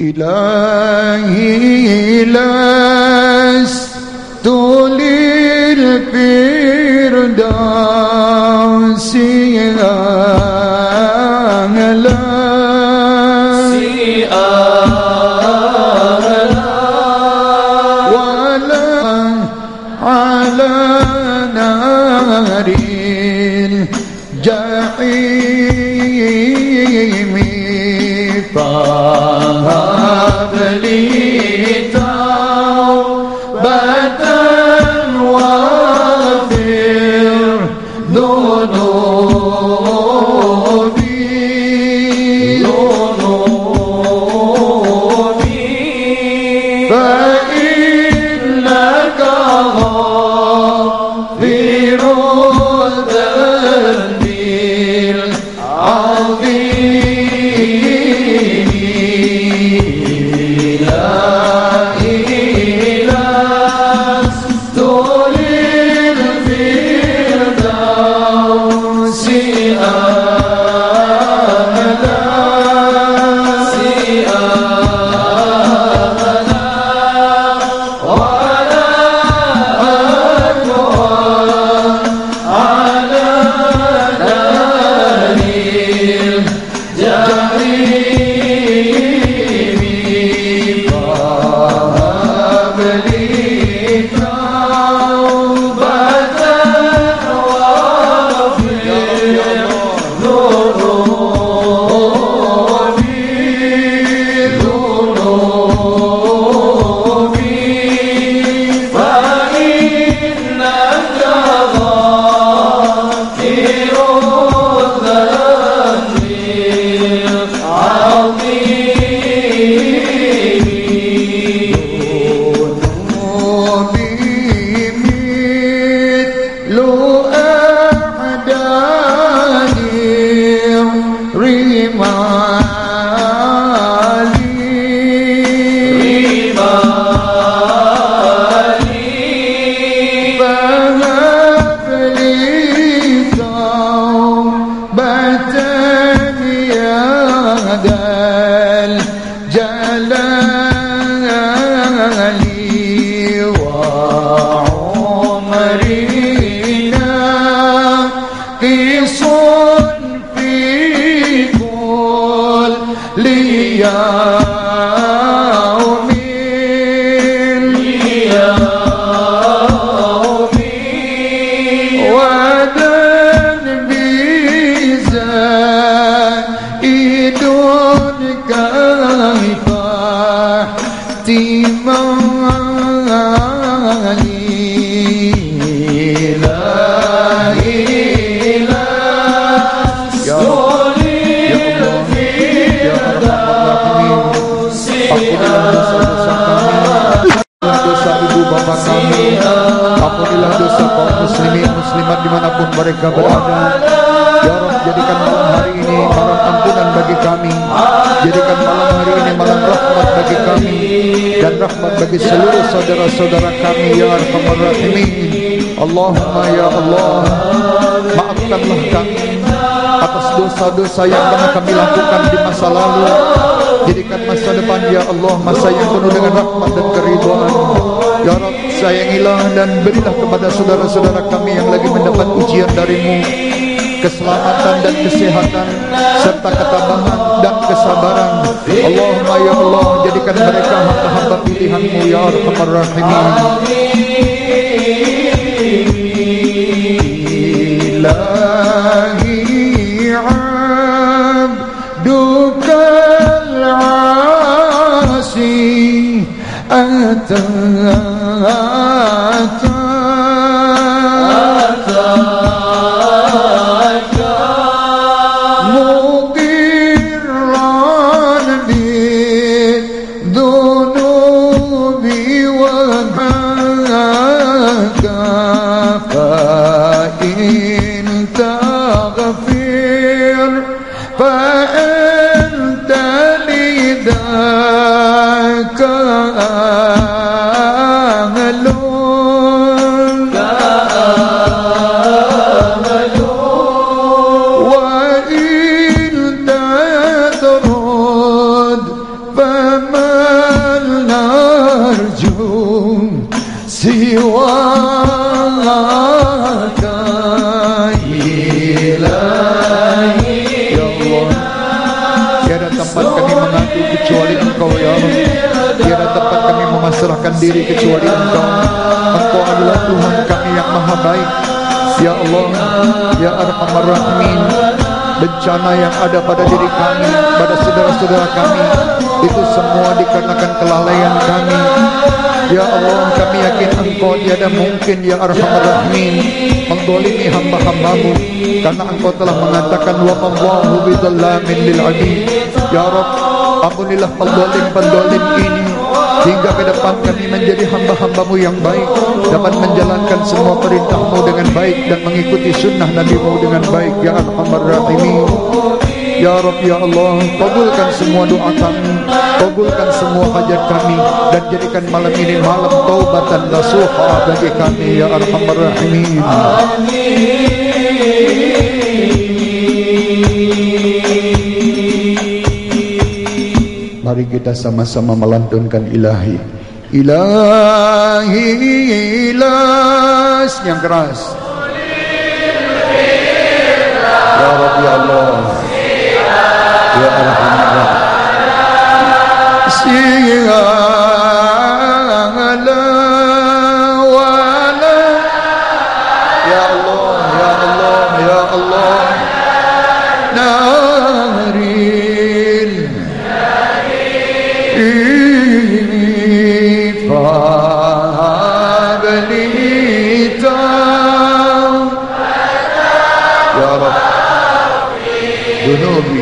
إلهي لست للفردوس الجلال وعمرنا قص في كل يوم ودن بزائد timali la ila sulil Apabila dosa ibu bapa kami, ampunilah dosa kaum muslimin muslimat dimanapun mereka berada Ya Rab jadikan malam hari ini Barang ampunan bagi kami Jadikan dan rahmat bagi seluruh saudara-saudara kami Ya Arhamar Rahimin. Allahumma Ya Allah Maafkanlah kami atas dosa-dosa yang pernah kami lakukan di masa lalu. Jadikan masa depan Ya Allah Masa yang penuh dengan rahmat dan keriduan. Ya Rabb sayangilah dan berilah kepada saudara-saudara kami Yang lagi mendapat ujian darimu Keselamatan dan kesehatan Serta ketabahan dan kesabaran. Allahumma ya Allah jadikan mereka hamba-hamba pilihanmu ya Rabbul Rahim Amin. siwaka ilahi ya Allah tiada tempat kami mengadu kecuali engkau ya Allah. Tiada tempat kami memasrahkan diri kecuali engkau. Engkau adalah Tuhan kami yang maha baik. Ya Allah ya Arhamar Rahmin bencana yang ada pada diri kami. Ya pada saudara-saudara kami itu semua dikarenakan kelalaian kami. Ya Allah, kami yakin Engkau tiada mungkin ya Arhamar Rahimin menggolimi hamba-hambamu karena Engkau telah mengatakan wa Allahu bidzallamin lil abid. Ya Rabb, ampunilah pendolim-pendolim ini hingga ke depan kami menjadi hamba-hambamu yang baik dapat menjalankan semua perintahmu dengan baik dan mengikuti sunnah nabimu dengan baik ya Arhamar Rahimin Ya Rabb Ya Allah Kabulkan semua doa kami Kabulkan semua hajat kami Dan jadikan malam ini malam taubatan nasuha bagi kami Ya Arhamar Rahimin. Mari kita sama-sama melantunkan ilahi. Ilahi ilas Yang keras Ya Allah Ya Allah Ya Allah Narin Ifadlita Ya Rabbi ذنوبي